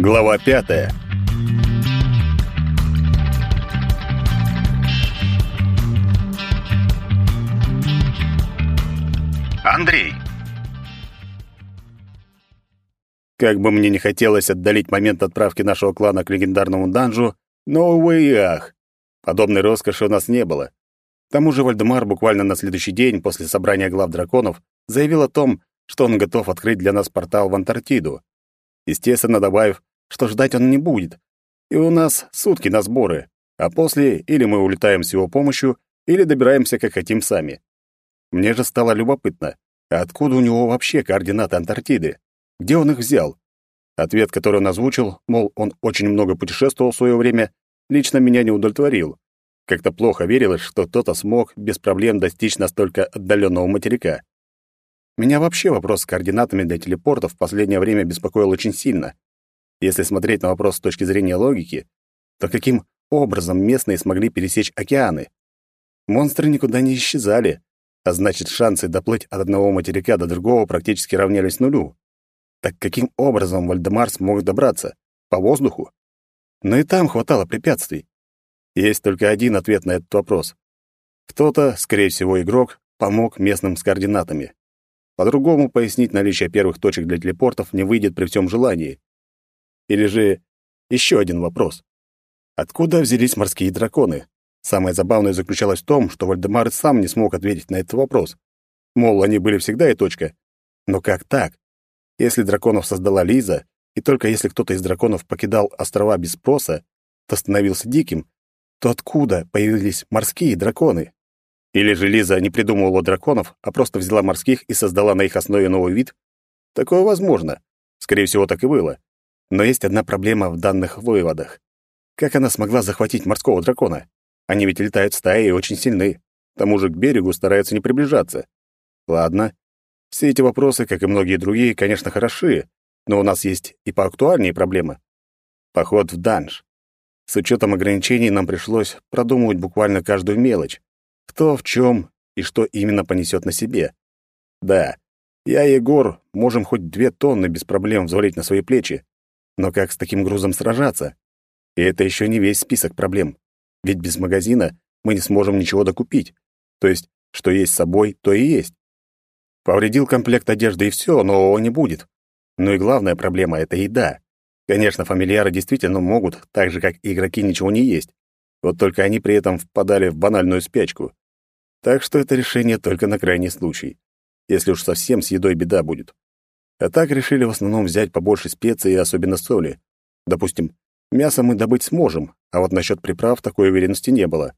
Глава пятая. Андрей. Как бы мне не хотелось отдалить момент отправки нашего клана к легендарному данжу, но, увы и ах, подобной роскоши у нас не было. К тому же Вальдемар буквально на следующий день после собрания глав драконов заявил о том, что он готов открыть для нас портал в Антарктиду. Естественно, добавив, что ждать он не будет. И у нас сутки на сборы, а после или мы улетаем с его помощью, или добираемся, как хотим сами. Мне же стало любопытно, а откуда у него вообще координаты Антарктиды? Где он их взял? Ответ, который он озвучил, мол, он очень много путешествовал в свое время, лично меня не удовлетворил. Как-то плохо верилось, что кто-то смог без проблем достичь настолько отдаленного материка. Меня вообще вопрос с координатами для телепортов в последнее время беспокоил очень сильно. Если смотреть на вопрос с точки зрения логики, то каким образом местные смогли пересечь океаны? Монстры никуда не исчезали, а значит, шансы доплыть от одного материка до другого практически равнялись нулю. Так каким образом Вальдемар смог добраться? По воздуху? Но и там хватало препятствий. Есть только один ответ на этот вопрос. Кто-то, скорее всего, игрок, помог местным с координатами. По-другому пояснить наличие первых точек для телепортов не выйдет при всем желании. Или же еще один вопрос. Откуда взялись морские драконы? Самое забавное заключалось в том, что Вальдемар сам не смог ответить на этот вопрос. Мол, они были всегда и точка. Но как так? Если драконов создала Лиза, и только если кто-то из драконов покидал острова без спроса, то становился диким, то откуда появились морские драконы? Или же Лиза не придумывала драконов, а просто взяла морских и создала на их основе новый вид? Такое возможно. Скорее всего, так и было. Но есть одна проблема в данных выводах. Как она смогла захватить морского дракона? Они ведь летают стаей и очень сильны. К тому же к берегу стараются не приближаться. Ладно. Все эти вопросы, как и многие другие, конечно, хороши, но у нас есть и поактуальнее проблемы. Поход в данж. С учетом ограничений нам пришлось продумывать буквально каждую мелочь кто в чем и что именно понесет на себе. Да, я и Егор можем хоть две тонны без проблем взвалить на свои плечи, но как с таким грузом сражаться? И это еще не весь список проблем. Ведь без магазина мы не сможем ничего докупить. То есть, что есть с собой, то и есть. Повредил комплект одежды и все, нового не будет. Ну и главная проблема — это еда. Конечно, фамильяры действительно могут, так же, как и игроки, ничего не есть. Вот только они при этом впадали в банальную спячку. Так что это решение только на крайний случай, если уж совсем с едой беда будет. А так решили в основном взять побольше специй и особенно соли. Допустим, мясо мы добыть сможем, а вот насчет приправ такой уверенности не было.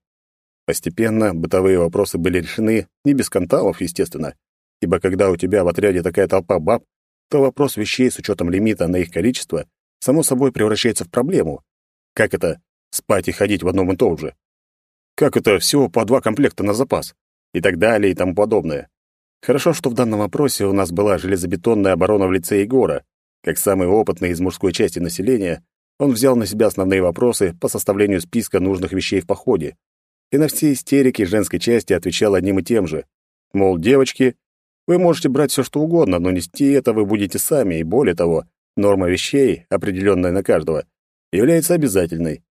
Постепенно бытовые вопросы были решены не без скандалов, естественно, ибо когда у тебя в отряде такая толпа баб, то вопрос вещей с учетом лимита на их количество само собой превращается в проблему. Как это спать и ходить в одном и том же? Как это всего по два комплекта на запас? И так далее, и тому подобное. Хорошо, что в данном вопросе у нас была железобетонная оборона в лице Егора. Как самый опытный из мужской части населения, он взял на себя основные вопросы по составлению списка нужных вещей в походе. И на все истерики женской части отвечал одним и тем же. Мол, девочки, вы можете брать все, что угодно, но нести это вы будете сами, и более того, норма вещей, определенная на каждого, является обязательной.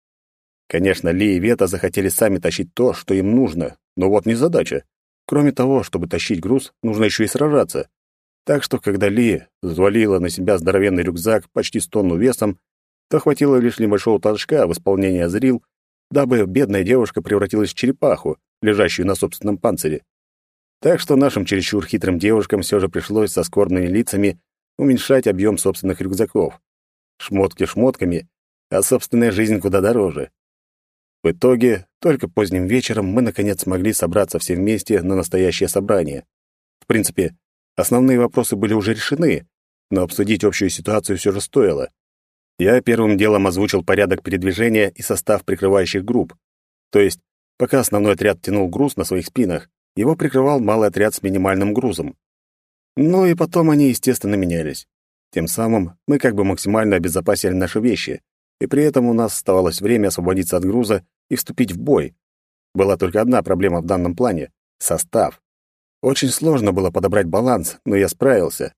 Конечно, Ли и Вета захотели сами тащить то, что им нужно, но вот не задача. Кроме того, чтобы тащить груз, нужно еще и сражаться. Так что, когда Ли взвалила на себя здоровенный рюкзак почти с тонну весом, то хватило лишь небольшого толчка в исполнении Азрил, дабы бедная девушка превратилась в черепаху, лежащую на собственном панцире. Так что нашим чересчур хитрым девушкам все же пришлось со скорбными лицами уменьшать объем собственных рюкзаков. Шмотки шмотками, а собственная жизнь куда дороже. В итоге, только поздним вечером мы наконец смогли собраться все вместе на настоящее собрание. В принципе, основные вопросы были уже решены, но обсудить общую ситуацию все же стоило. Я первым делом озвучил порядок передвижения и состав прикрывающих групп. То есть, пока основной отряд тянул груз на своих спинах, его прикрывал малый отряд с минимальным грузом. Ну и потом они, естественно, менялись. Тем самым мы как бы максимально обезопасили наши вещи, и при этом у нас оставалось время освободиться от груза и вступить в бой. Была только одна проблема в данном плане — состав. Очень сложно было подобрать баланс, но я справился.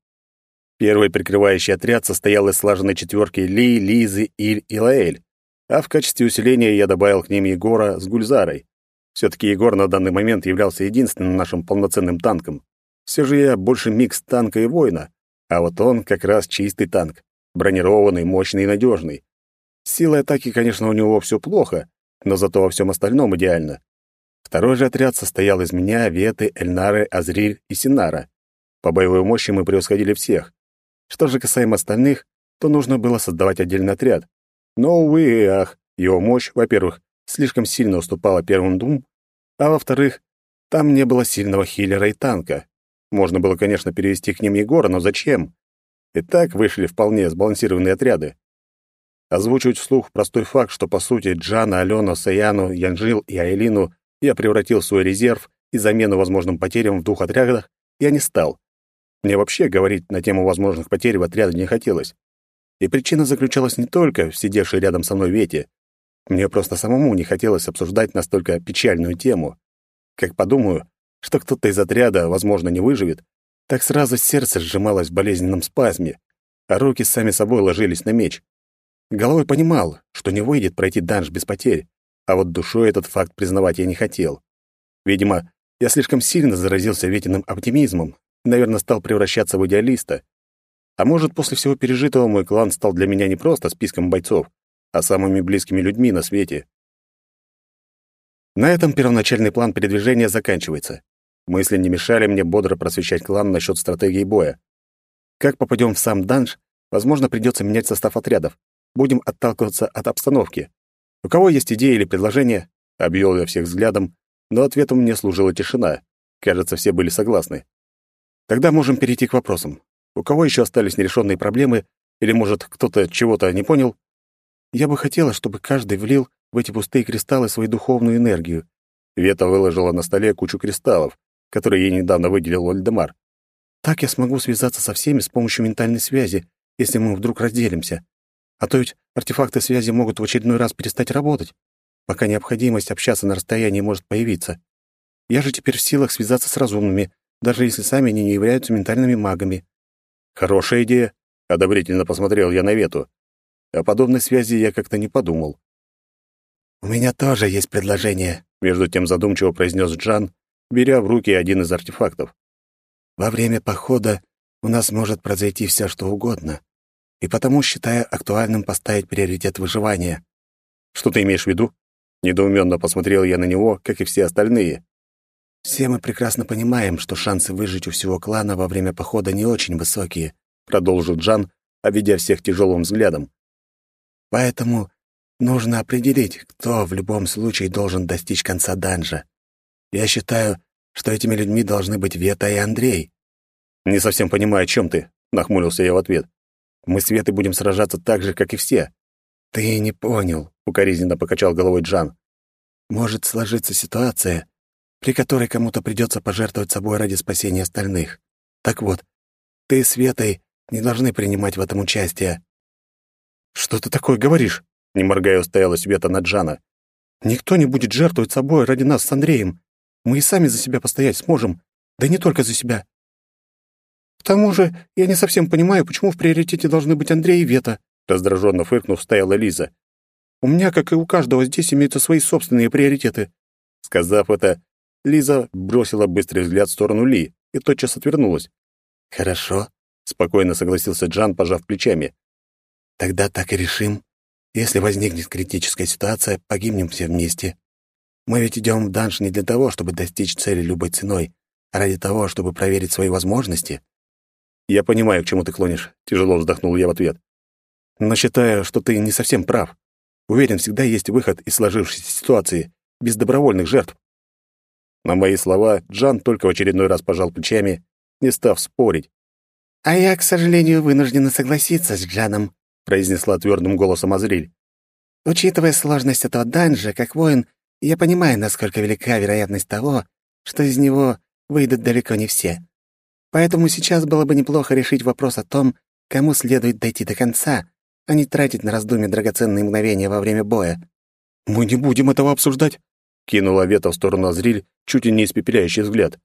Первый прикрывающий отряд состоял из слаженной четверки Ли, Лизы, Иль и Лаэль, а в качестве усиления я добавил к ним Егора с Гульзарой. Все-таки Егор на данный момент являлся единственным нашим полноценным танком. Все же я больше микс танка и воина, а вот он как раз чистый танк, бронированный, мощный и надежный. С силой атаки, конечно, у него все плохо, но зато во всем остальном идеально. Второй же отряд состоял из меня, Веты, Эльнары, Азриль и Синара. По боевой мощи мы превосходили всех. Что же касаемо остальных, то нужно было создавать отдельный отряд. Но, увы и ах, его мощь, во-первых, слишком сильно уступала первым двум, а во-вторых, там не было сильного хиллера и танка. Можно было, конечно, перевести к ним Егора, но зачем? И так вышли вполне сбалансированные отряды. Озвучивать вслух простой факт, что, по сути, Джана, Алену, Саяну, Янжил и Айлину я превратил в свой резерв и замену возможным потерям в двух отрядах, я не стал. Мне вообще говорить на тему возможных потерь в отряде не хотелось. И причина заключалась не только в сидевшей рядом со мной Вете. Мне просто самому не хотелось обсуждать настолько печальную тему. Как подумаю, что кто-то из отряда, возможно, не выживет, так сразу сердце сжималось в болезненном спазме, а руки сами собой ложились на меч. Головой понимал, что не выйдет пройти данж без потерь, а вот душой этот факт признавать я не хотел. Видимо, я слишком сильно заразился Ветиным оптимизмом, наверное, стал превращаться в идеалиста. А может, после всего пережитого мой клан стал для меня не просто списком бойцов, а самыми близкими людьми на свете. На этом первоначальный план передвижения заканчивается. Мысли не мешали мне бодро просвещать клан насчет стратегии боя. Как попадем в сам данж, возможно, придется менять состав отрядов. Будем отталкиваться от обстановки. У кого есть идеи или предложения? Обвел я всех взглядом, но ответом мне служила тишина. Кажется, все были согласны. Тогда можем перейти к вопросам. У кого еще остались нерешенные проблемы, или, может, кто-то чего-то не понял? Я бы хотела, чтобы каждый влил в эти пустые кристаллы свою духовную энергию. Вета выложила на столе кучу кристаллов, которые ей недавно выделил Вальдемар. Так я смогу связаться со всеми с помощью ментальной связи, если мы вдруг разделимся. А то ведь артефакты связи могут в очередной раз перестать работать, пока необходимость общаться на расстоянии может появиться. Я же теперь в силах связаться с разумными, даже если сами они не являются ментальными магами. Хорошая идея, одобрительно посмотрел я на Вету. О подобной связи я как-то не подумал. У меня тоже есть предложение, между тем задумчиво произнес Джан, беря в руки один из артефактов. Во время похода у нас может произойти все, что угодно и потому считаю актуальным поставить приоритет выживания. Что ты имеешь в виду? Недоуменно посмотрел я на него, как и все остальные. Все мы прекрасно понимаем, что шансы выжить у всего клана во время похода не очень высокие, продолжил Джан, обведя всех тяжелым взглядом. Поэтому нужно определить, кто в любом случае должен достичь конца данжа. Я считаю, что этими людьми должны быть Вета и Андрей. Не совсем понимаю, о чем ты, нахмурился я в ответ. Мы с Светой будем сражаться так же, как и все. Ты не понял, укоризненно покачал головой Джан. Может сложиться ситуация, при которой кому-то придется пожертвовать собой ради спасения остальных. Так вот, ты с Светой не должны принимать в этом участие. Что ты такое говоришь? Не моргая, устояла Света на Джана. Никто не будет жертвовать собой ради нас с Андреем. Мы и сами за себя постоять сможем. Да не только за себя. К тому же, я не совсем понимаю, почему в приоритете должны быть Андрей и Вета, раздраженно фыркнув, стояла Лиза. У меня, как и у каждого здесь, имеются свои собственные приоритеты. Сказав это, Лиза бросила быстрый взгляд в сторону Ли и тотчас отвернулась. Хорошо, спокойно согласился Джан, пожав плечами. Тогда так и решим. Если возникнет критическая ситуация, погибнем все вместе. Мы ведь идем в данж не для того, чтобы достичь цели любой ценой, а ради того, чтобы проверить свои возможности. «Я понимаю, к чему ты клонишь», — тяжело вздохнул я в ответ. «Но считаю, что ты не совсем прав. Уверен, всегда есть выход из сложившейся ситуации, без добровольных жертв». На мои слова Джан только в очередной раз пожал плечами, не став спорить. «А я, к сожалению, вынуждена согласиться с Джаном», — произнесла твердым голосом Азриль. «Учитывая сложность этого данжа, как воин, я понимаю, насколько велика вероятность того, что из него выйдут далеко не все. Поэтому сейчас было бы неплохо решить вопрос о том, кому следует дойти до конца, а не тратить на раздумье драгоценные мгновения во время боя. «Мы не будем этого обсуждать», — кинула Вета в сторону Азриль, чуть ли не испепеляющий взгляд.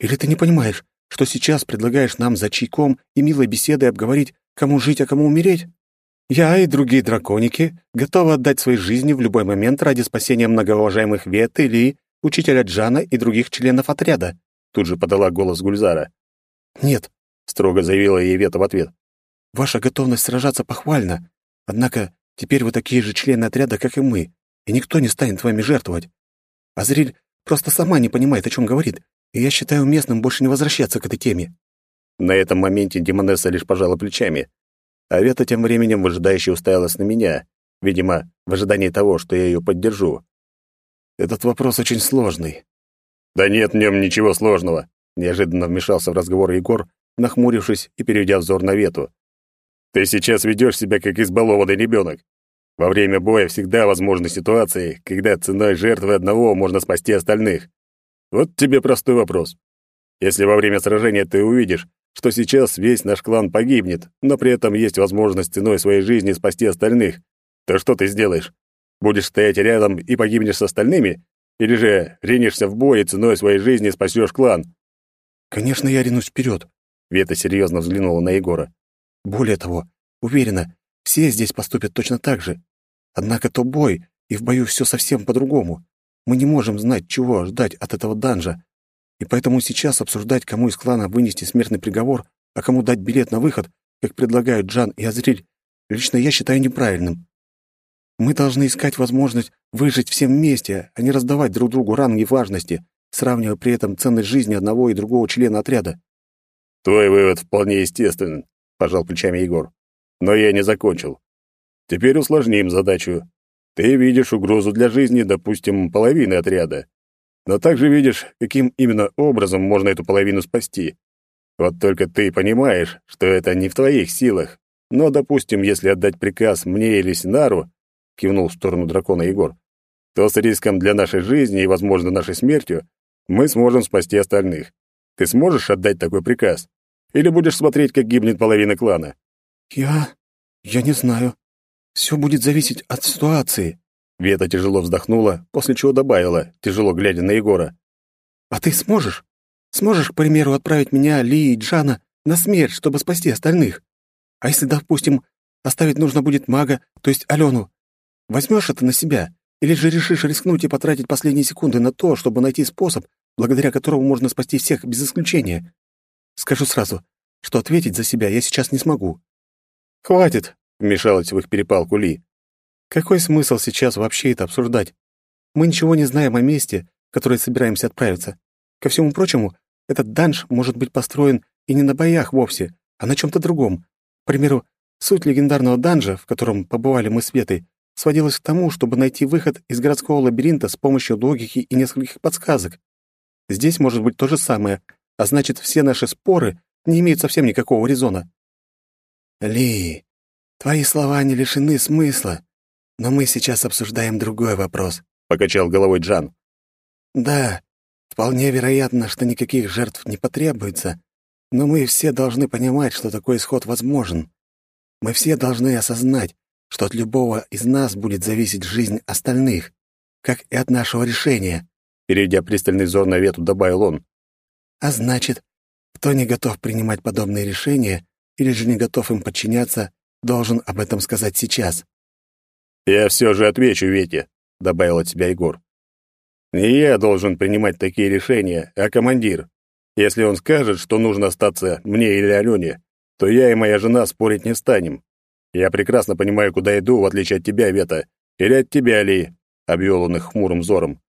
«Или ты не понимаешь, что сейчас предлагаешь нам за чайком и милой беседой обговорить, кому жить, а кому умереть? Я и другие драконики готовы отдать свои жизни в любой момент ради спасения многоуважаемых Вет или учителя Джана и других членов отряда», тут же подала голос Гульзара. «Нет», — строго заявила ей Вета в ответ. «Ваша готовность сражаться похвальна, однако теперь вы такие же члены отряда, как и мы, и никто не станет вами жертвовать. Азриль просто сама не понимает, о чем говорит, и я считаю уместным больше не возвращаться к этой теме». На этом моменте Демонесса лишь пожала плечами, а тем временем выжидающе уставилась на меня, видимо, в ожидании того, что я ее поддержу. Этот вопрос очень сложный. Да нет в нем ничего сложного, неожиданно вмешался в разговор Егор, нахмурившись и переведя взор на Вету. Ты сейчас ведешь себя как избалованный ребенок. Во время боя всегда возможны ситуации, когда ценой жертвы одного можно спасти остальных. Вот тебе простой вопрос. Если во время сражения ты увидишь, что сейчас весь наш клан погибнет, но при этом есть возможность ценой своей жизни спасти остальных, то что ты сделаешь? Будешь стоять рядом и погибнешь с остальными? Или же ринешься в бой и ценой своей жизни спасешь клан? Конечно, я ринусь вперед. Вета серьезно взглянула на Егора. Более того, уверена, все здесь поступят точно так же. Однако то бой, и в бою все совсем по-другому. Мы не можем знать, чего ждать от этого данжа, и поэтому сейчас обсуждать, кому из клана вынести смертный приговор, а кому дать билет на выход, как предлагают Джан и Азриль, лично я считаю неправильным. Мы должны искать возможность выжить всем вместе, а не раздавать друг другу ранги важности, сравнивая при этом ценность жизни одного и другого члена отряда. «Твой вывод вполне естественен», — пожал плечами Егор. «Но я не закончил. Теперь усложним задачу. Ты видишь угрозу для жизни, допустим, половины отряда но также видишь, каким именно образом можно эту половину спасти. Вот только ты понимаешь, что это не в твоих силах. Но, допустим, если отдать приказ мне или Синару, кивнул в сторону дракона Егор, то с риском для нашей жизни и, возможно, нашей смертью мы сможем спасти остальных. Ты сможешь отдать такой приказ? Или будешь смотреть, как гибнет половина клана? Я... я не знаю. Все будет зависеть от ситуации. Вета тяжело вздохнула, после чего добавила, тяжело глядя на Егора. «А ты сможешь? Сможешь, к примеру, отправить меня, Ли и Джана на смерть, чтобы спасти остальных? А если, допустим, оставить нужно будет мага, то есть Алену? Возьмешь это на себя? Или же решишь рискнуть и потратить последние секунды на то, чтобы найти способ, благодаря которому можно спасти всех без исключения? Скажу сразу, что ответить за себя я сейчас не смогу». «Хватит», — вмешалась в их перепалку Ли. Какой смысл сейчас вообще это обсуждать? Мы ничего не знаем о месте, в которое собираемся отправиться. Ко всему прочему, этот данж может быть построен и не на боях вовсе, а на чем-то другом. К примеру, суть легендарного данжа, в котором побывали мы с Ветой, сводилась к тому, чтобы найти выход из городского лабиринта с помощью логики и нескольких подсказок. Здесь может быть то же самое, а значит, все наши споры не имеют совсем никакого резона. «Ли, твои слова не лишены смысла», но мы сейчас обсуждаем другой вопрос, покачал головой Джан. Да, вполне вероятно, что никаких жертв не потребуется, но мы все должны понимать, что такой исход возможен. Мы все должны осознать, что от любого из нас будет зависеть жизнь остальных, как и от нашего решения. Перейдя пристальный взор на вету, добавил он. А значит, кто не готов принимать подобные решения или же не готов им подчиняться, должен об этом сказать сейчас. «Я все же отвечу Вете», — добавил от себя Егор. «Не я должен принимать такие решения, а командир. Если он скажет, что нужно остаться мне или Алене, то я и моя жена спорить не станем. Я прекрасно понимаю, куда иду, в отличие от тебя, Вета, или от тебя, Ли», — обвел он их хмурым взором.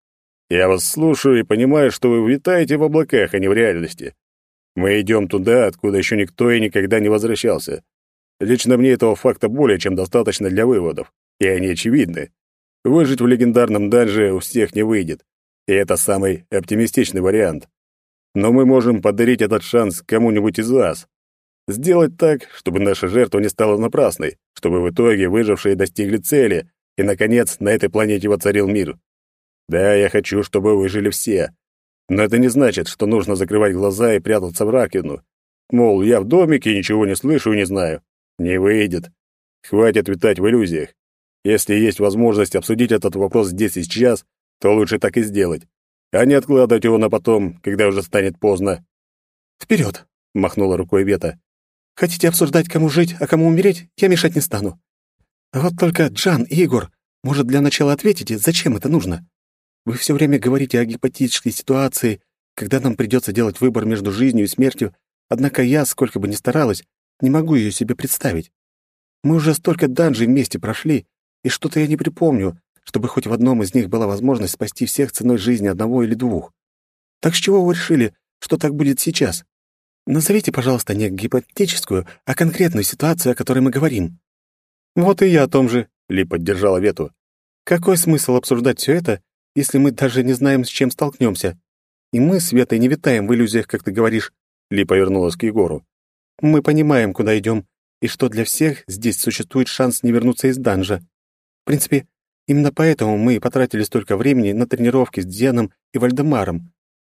«Я вас слушаю и понимаю, что вы витаете в облаках, а не в реальности. Мы идем туда, откуда еще никто и никогда не возвращался. Лично мне этого факта более чем достаточно для выводов и они очевидны. Выжить в легендарном данже у всех не выйдет, и это самый оптимистичный вариант. Но мы можем подарить этот шанс кому-нибудь из вас. Сделать так, чтобы наша жертва не стала напрасной, чтобы в итоге выжившие достигли цели, и, наконец, на этой планете воцарил мир. Да, я хочу, чтобы выжили все. Но это не значит, что нужно закрывать глаза и прятаться в раковину. Мол, я в домике, ничего не слышу и не знаю. Не выйдет. Хватит витать в иллюзиях. Если есть возможность обсудить этот вопрос здесь и сейчас, то лучше так и сделать, а не откладывать его на потом, когда уже станет поздно. Вперед! махнула рукой Вета. «Хотите обсуждать, кому жить, а кому умереть? Я мешать не стану. Вот только Джан и Егор, может, для начала ответите, зачем это нужно? Вы все время говорите о гипотетической ситуации, когда нам придется делать выбор между жизнью и смертью, однако я, сколько бы ни старалась, не могу ее себе представить. Мы уже столько данжей вместе прошли, и что-то я не припомню, чтобы хоть в одном из них была возможность спасти всех ценой жизни одного или двух. Так с чего вы решили, что так будет сейчас? Назовите, пожалуйста, не гипотетическую, а конкретную ситуацию, о которой мы говорим. Вот и я о том же, Ли поддержала Вету. Какой смысл обсуждать все это, если мы даже не знаем, с чем столкнемся? И мы с Ветой не витаем в иллюзиях, как ты говоришь. Ли повернулась к Егору. Мы понимаем, куда идем, и что для всех здесь существует шанс не вернуться из данжа. В принципе, именно поэтому мы и потратили столько времени на тренировки с Дзеном и Вальдемаром.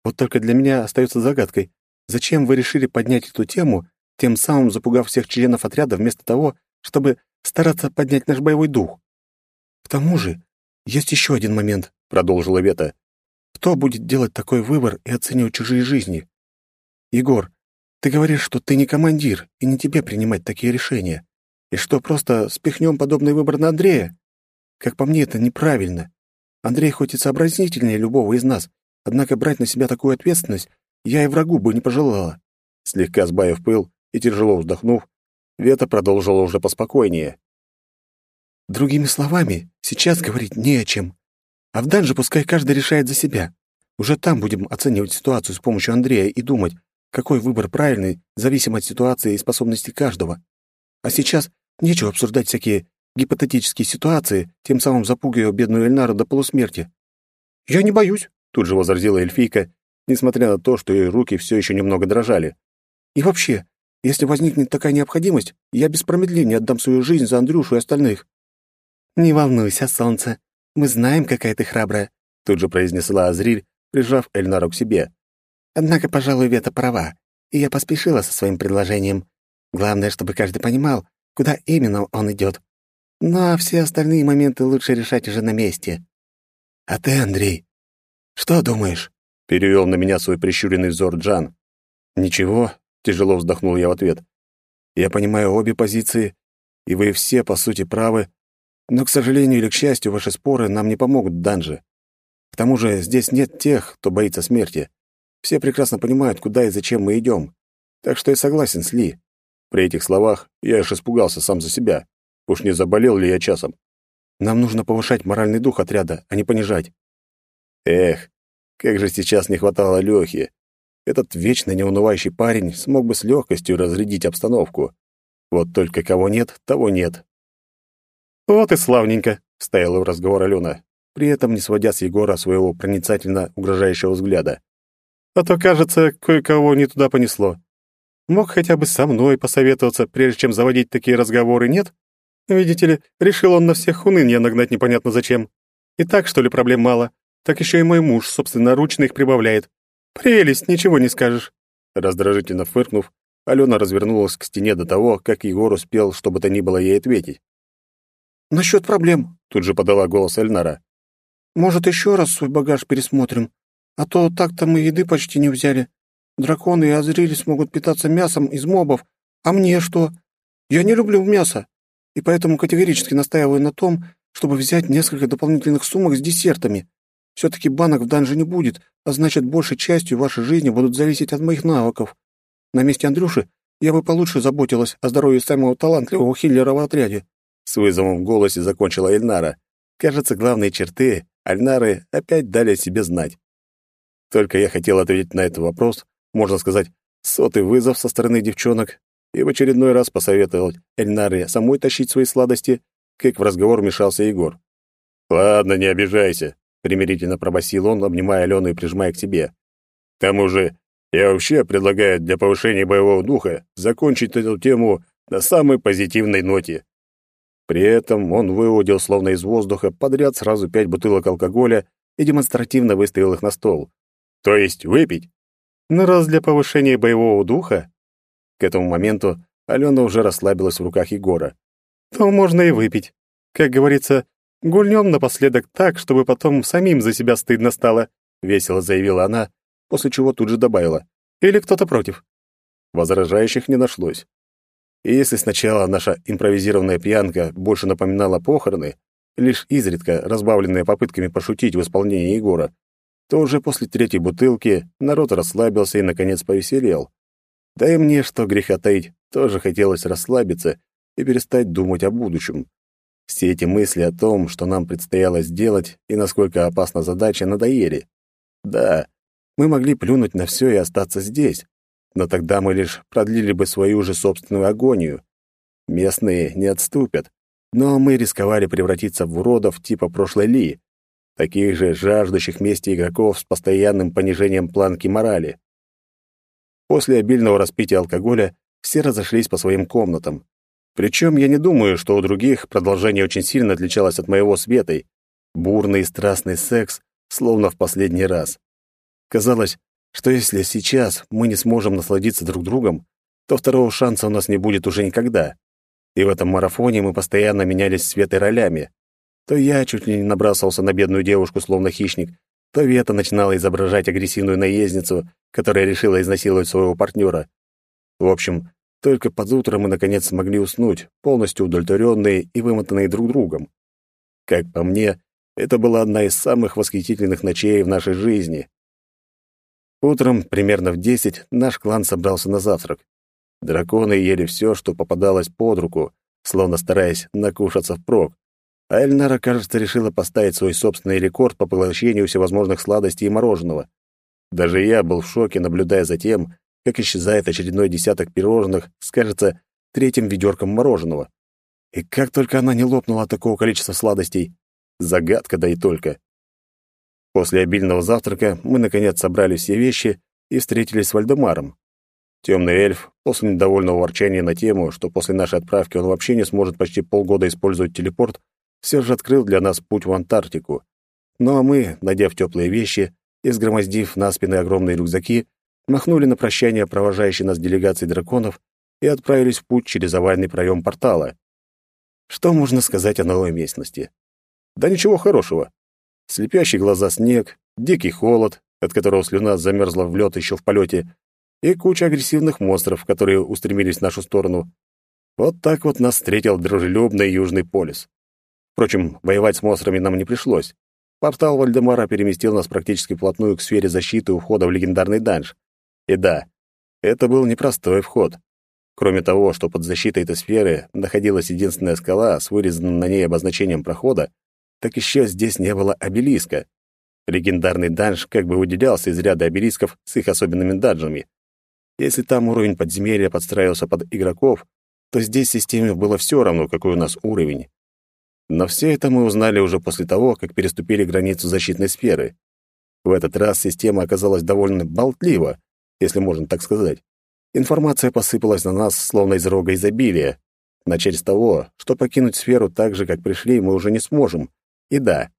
Вот только для меня остается загадкой, Зачем вы решили поднять эту тему, тем самым запугав всех членов отряда вместо того, чтобы стараться поднять наш боевой дух? К тому же, есть еще один момент, продолжила Вета. Кто будет делать такой выбор и оценивать чужие жизни? Егор, ты говоришь, что ты не командир, и не тебе принимать такие решения. И что, просто спихнем подобный выбор на Андрея? Как по мне, это неправильно. Андрей хоть и сообразительнее любого из нас, однако брать на себя такую ответственность я и врагу бы не пожелала. Слегка сбавив пыл и тяжело вздохнув, Вета продолжила уже поспокойнее. Другими словами, сейчас говорить не о чем. А в данже пускай каждый решает за себя. Уже там будем оценивать ситуацию с помощью Андрея и думать, какой выбор правильный, зависим от ситуации и способностей каждого. А сейчас нечего обсуждать всякие гипотетические ситуации, тем самым запугивая бедную Эльнару до полусмерти. «Я не боюсь», — тут же возразила эльфийка несмотря на то, что ее руки все еще немного дрожали. «И вообще, если возникнет такая необходимость, я без промедления отдам свою жизнь за Андрюшу и остальных». «Не волнуйся, солнце. Мы знаем, какая ты храбрая», — тут же произнесла Азриль, прижав Эльнару к себе. «Однако, пожалуй, Вета права, и я поспешила со своим предложением. Главное, чтобы каждый понимал, куда именно он идет. Ну а все остальные моменты лучше решать уже на месте». «А ты, Андрей, что думаешь?» Перевел на меня свой прищуренный взор Джан. «Ничего», — тяжело вздохнул я в ответ. «Я понимаю обе позиции, и вы все, по сути, правы, но, к сожалению или к счастью, ваши споры нам не помогут данже. К тому же здесь нет тех, кто боится смерти. Все прекрасно понимают, куда и зачем мы идем. Так что я согласен с Ли. При этих словах я аж испугался сам за себя. Уж не заболел ли я часом? Нам нужно повышать моральный дух отряда, а не понижать. Эх, как же сейчас не хватало Лёхи. Этот вечно неунывающий парень смог бы с легкостью разрядить обстановку. Вот только кого нет, того нет. «Вот и славненько», — вставила в разговор Алена, при этом не сводя с Егора своего проницательно угрожающего взгляда. «А то, кажется, кое-кого не туда понесло. Мог хотя бы со мной посоветоваться, прежде чем заводить такие разговоры, нет? Видите ли, решил он на всех унынья нагнать непонятно зачем. И так, что ли, проблем мало так еще и мой муж собственноручно их прибавляет. Прелесть, ничего не скажешь». Раздражительно фыркнув, Алена развернулась к стене до того, как Егор успел, чтобы то ни было ей ответить. «Насчет проблем», — тут же подала голос Эльнара. «Может, еще раз свой багаж пересмотрим? А то так-то мы еды почти не взяли. Драконы и Азрили смогут питаться мясом из мобов. А мне что? Я не люблю мясо, и поэтому категорически настаиваю на том, чтобы взять несколько дополнительных сумок с десертами. Все-таки банок в данже не будет, а значит, большей частью вашей жизни будут зависеть от моих навыков. На месте Андрюши я бы получше заботилась о здоровье самого талантливого хиллера в отряде». С вызовом в голосе закончила Эльнара. Кажется, главные черты Альнары опять дали о себе знать. Только я хотел ответить на этот вопрос, можно сказать, сотый вызов со стороны девчонок, и в очередной раз посоветовал Эльнаре самой тащить свои сладости, как в разговор вмешался Егор. «Ладно, не обижайся примирительно пробасил он, обнимая Алену и прижимая к себе. К тому же, я вообще предлагаю для повышения боевого духа закончить эту тему на самой позитивной ноте. При этом он выудил словно из воздуха подряд сразу пять бутылок алкоголя и демонстративно выставил их на стол. То есть выпить. Но раз для повышения боевого духа... К этому моменту Алена уже расслабилась в руках Егора. То можно и выпить. Как говорится, Гульнем напоследок так, чтобы потом самим за себя стыдно стало», — весело заявила она, после чего тут же добавила. «Или кто-то против?» Возражающих не нашлось. И если сначала наша импровизированная пьянка больше напоминала похороны, лишь изредка разбавленная попытками пошутить в исполнении Егора, то уже после третьей бутылки народ расслабился и, наконец, повеселел. Да и мне, что греха таить, тоже хотелось расслабиться и перестать думать о будущем. Все эти мысли о том, что нам предстояло сделать и насколько опасна задача, надоели. Да, мы могли плюнуть на все и остаться здесь, но тогда мы лишь продлили бы свою же собственную агонию. Местные не отступят, но мы рисковали превратиться в уродов типа прошлой Ли, таких же жаждущих мести игроков с постоянным понижением планки морали. После обильного распития алкоголя все разошлись по своим комнатам. Причем я не думаю, что у других продолжение очень сильно отличалось от моего светой. Бурный и страстный секс, словно в последний раз. Казалось, что если сейчас мы не сможем насладиться друг другом, то второго шанса у нас не будет уже никогда. И в этом марафоне мы постоянно менялись светой ролями. То я чуть ли не набрасывался на бедную девушку, словно хищник, то Вета начинала изображать агрессивную наездницу, которая решила изнасиловать своего партнера. В общем, только под утро мы наконец смогли уснуть, полностью удовлетворенные и вымотанные друг другом. Как по мне, это была одна из самых восхитительных ночей в нашей жизни. Утром, примерно в десять, наш клан собрался на завтрак. Драконы ели все, что попадалось под руку, словно стараясь накушаться впрок. А Эльнара, кажется, решила поставить свой собственный рекорд по поглощению всевозможных сладостей и мороженого. Даже я был в шоке, наблюдая за тем, как исчезает очередной десяток пирожных с, кажется, третьим ведерком мороженого. И как только она не лопнула от такого количества сладостей. Загадка, да и только. После обильного завтрака мы, наконец, собрали все вещи и встретились с Вальдемаром. Темный эльф, после недовольного ворчания на тему, что после нашей отправки он вообще не сможет почти полгода использовать телепорт, все же открыл для нас путь в Антарктику. Ну а мы, надев теплые вещи и сгромоздив на спины огромные рюкзаки, махнули на прощание провожающей нас делегации драконов и отправились в путь через овальный проем портала. Что можно сказать о новой местности? Да ничего хорошего слепящий глаза снег, дикий холод, от которого слюна замерзла в лед еще в полете, и куча агрессивных монстров, которые устремились в нашу сторону. Вот так вот нас встретил дружелюбный Южный полюс. Впрочем, воевать с монстрами нам не пришлось. Портал Вальдемара переместил нас практически вплотную к сфере защиты у входа в легендарный данж. И да, это был непростой вход. Кроме того, что под защитой этой сферы находилась единственная скала с вырезанным на ней обозначением прохода, так еще здесь не было обелиска. Легендарный данж как бы выделялся из ряда обелисков с их особенными данжами. Если там уровень подземелья подстраивался под игроков, то здесь системе было все равно, какой у нас уровень. Но все это мы узнали уже после того, как переступили границу защитной сферы. В этот раз система оказалась довольно болтлива, если можно так сказать. Информация посыпалась на нас, словно из рога изобилия. Начать с того, что покинуть сферу так же, как пришли, мы уже не сможем, и да,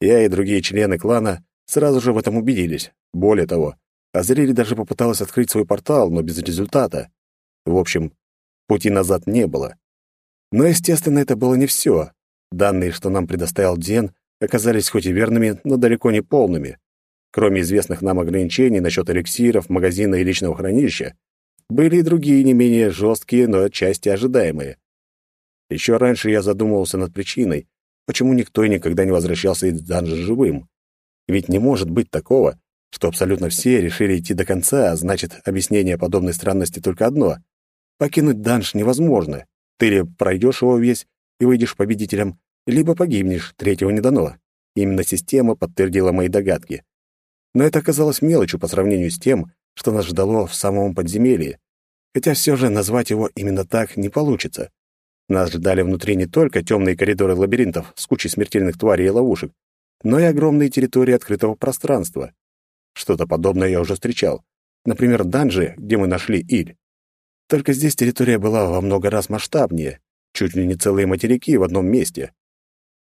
я и другие члены клана сразу же в этом убедились. Более того, Азриэль даже попыталась открыть свой портал, но без результата. В общем, пути назад не было. Но, естественно, это было не все. Данные, что нам предоставил Ден, оказались хоть и верными, но далеко не полными. Кроме известных нам ограничений насчет эликсиров, магазина и личного хранилища, были и другие не менее жесткие, но отчасти ожидаемые. Еще раньше я задумывался над причиной, почему никто и никогда не возвращался из данжа живым. Ведь не может быть такого, что абсолютно все решили идти до конца, а значит, объяснение подобной странности только одно. Покинуть данж невозможно. Ты или пройдешь его весь и выйдешь победителем, либо погибнешь, третьего не дано. Именно система подтвердила мои догадки. Но это оказалось мелочью по сравнению с тем, что нас ждало в самом подземелье. Хотя все же назвать его именно так не получится. Нас ждали внутри не только темные коридоры лабиринтов с кучей смертельных тварей и ловушек, но и огромные территории открытого пространства. Что-то подобное я уже встречал. Например, данжи, где мы нашли Иль. Только здесь территория была во много раз масштабнее, чуть ли не целые материки в одном месте.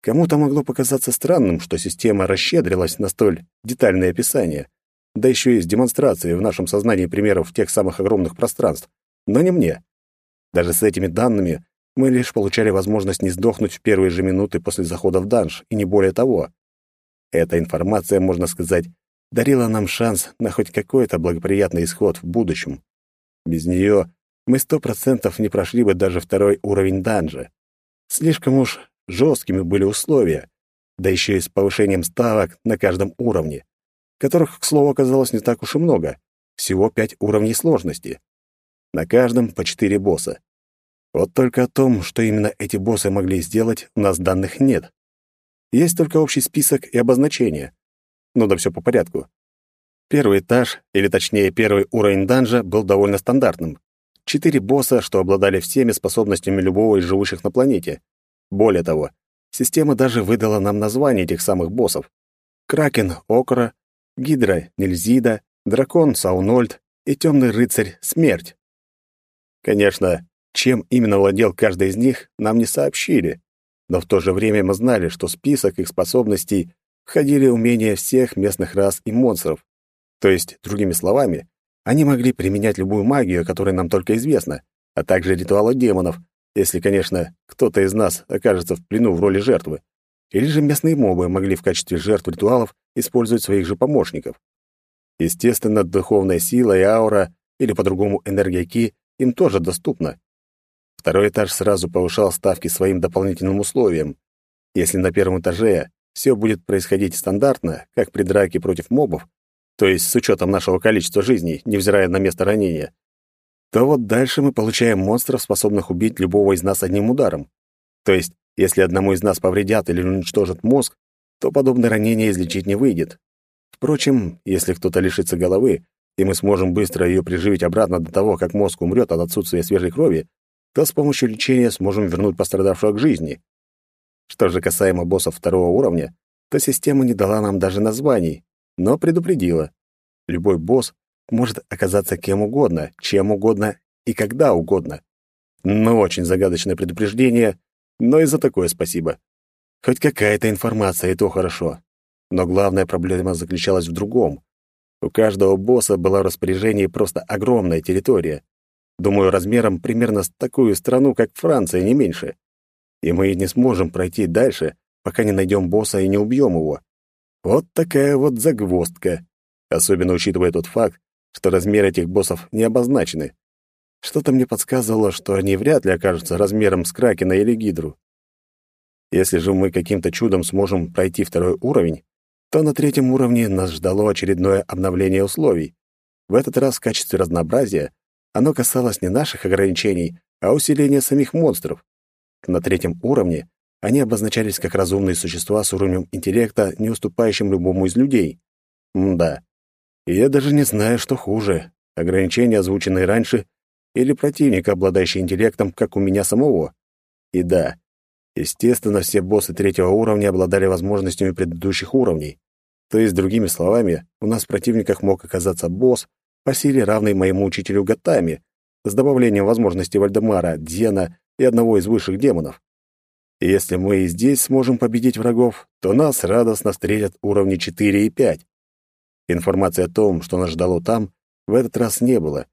Кому-то могло показаться странным, что система расщедрилась на столь детальное описание, да еще и с демонстрацией в нашем сознании примеров тех самых огромных пространств. Но не мне. Даже с этими данными мы лишь получали возможность не сдохнуть в первые же минуты после захода в данж, и не более того. Эта информация, можно сказать, дарила нам шанс на хоть какой-то благоприятный исход в будущем. Без нее мы сто процентов не прошли бы даже второй уровень данжа. Слишком уж жесткими были условия, да еще и с повышением ставок на каждом уровне, которых, к слову, оказалось не так уж и много, всего пять уровней сложности. На каждом по четыре босса. Вот только о том, что именно эти боссы могли сделать, у нас данных нет. Есть только общий список и обозначения. Ну да все по порядку. Первый этаж, или точнее первый уровень данжа, был довольно стандартным. Четыре босса, что обладали всеми способностями любого из живущих на планете. Более того, система даже выдала нам названия этих самых боссов. Кракен — Окра, Гидра — Нельзида, Дракон — Саунольд и Темный рыцарь — Смерть. Конечно, чем именно владел каждый из них, нам не сообщили, но в то же время мы знали, что в список их способностей входили умения всех местных рас и монстров. То есть, другими словами, они могли применять любую магию, которая нам только известна, а также ритуалы демонов, если, конечно, кто-то из нас окажется в плену в роли жертвы. Или же местные мобы могли в качестве жертв ритуалов использовать своих же помощников. Естественно, духовная сила и аура, или по-другому энергия Ки, им тоже доступна. Второй этаж сразу повышал ставки своим дополнительным условиям. Если на первом этаже все будет происходить стандартно, как при драке против мобов, то есть с учетом нашего количества жизней, невзирая на место ранения, то вот дальше мы получаем монстров, способных убить любого из нас одним ударом. То есть, если одному из нас повредят или уничтожат мозг, то подобное ранение излечить не выйдет. Впрочем, если кто-то лишится головы, и мы сможем быстро ее приживить обратно до того, как мозг умрет от отсутствия свежей крови, то с помощью лечения сможем вернуть пострадавшего к жизни. Что же касаемо боссов второго уровня, то система не дала нам даже названий, но предупредила. Любой босс может оказаться кем угодно, чем угодно и когда угодно. Ну, очень загадочное предупреждение, но и за такое спасибо. Хоть какая-то информация, и то хорошо. Но главная проблема заключалась в другом. У каждого босса была в распоряжении просто огромная территория. Думаю, размером примерно с такую страну, как Франция, не меньше. И мы не сможем пройти дальше, пока не найдем босса и не убьем его. Вот такая вот загвоздка. Особенно учитывая тот факт, что размеры этих боссов не обозначены. Что-то мне подсказывало, что они вряд ли окажутся размером с Кракена или Гидру. Если же мы каким-то чудом сможем пройти второй уровень, то на третьем уровне нас ждало очередное обновление условий. В этот раз в качестве разнообразия оно касалось не наших ограничений, а усиления самих монстров. На третьем уровне они обозначались как разумные существа с уровнем интеллекта, не уступающим любому из людей. М да. И я даже не знаю, что хуже. Ограничения, озвученные раньше, или противник, обладающий интеллектом, как у меня самого. И да, естественно, все боссы третьего уровня обладали возможностями предыдущих уровней. То есть, другими словами, у нас в противниках мог оказаться босс по силе, равный моему учителю Гатами, с добавлением возможностей Вальдемара, Дзена и одного из высших демонов. И если мы и здесь сможем победить врагов, то нас радостно встретят уровни 4 и 5. Информации о том, что нас ждало там, в этот раз не было.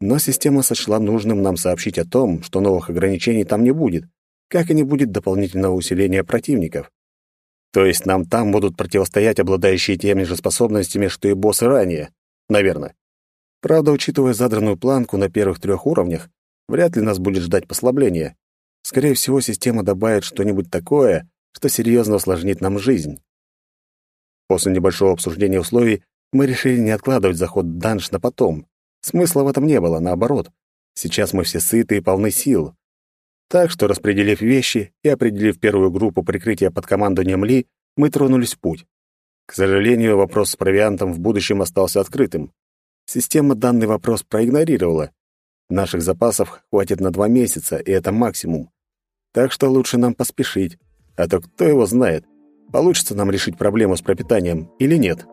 Но система сочла нужным нам сообщить о том, что новых ограничений там не будет, как и не будет дополнительного усиления противников. То есть нам там будут противостоять обладающие теми же способностями, что и боссы ранее. Наверное. Правда, учитывая задранную планку на первых трех уровнях, вряд ли нас будет ждать послабление. Скорее всего, система добавит что-нибудь такое, что серьезно усложнит нам жизнь. После небольшого обсуждения условий мы решили не откладывать заход в данж на потом. Смысла в этом не было, наоборот. Сейчас мы все сыты и полны сил. Так что, распределив вещи и определив первую группу прикрытия под командованием Ли, мы тронулись в путь. К сожалению, вопрос с провиантом в будущем остался открытым. Система данный вопрос проигнорировала. Наших запасов хватит на два месяца, и это максимум. Так что лучше нам поспешить, а то кто его знает, получится нам решить проблему с пропитанием или нет.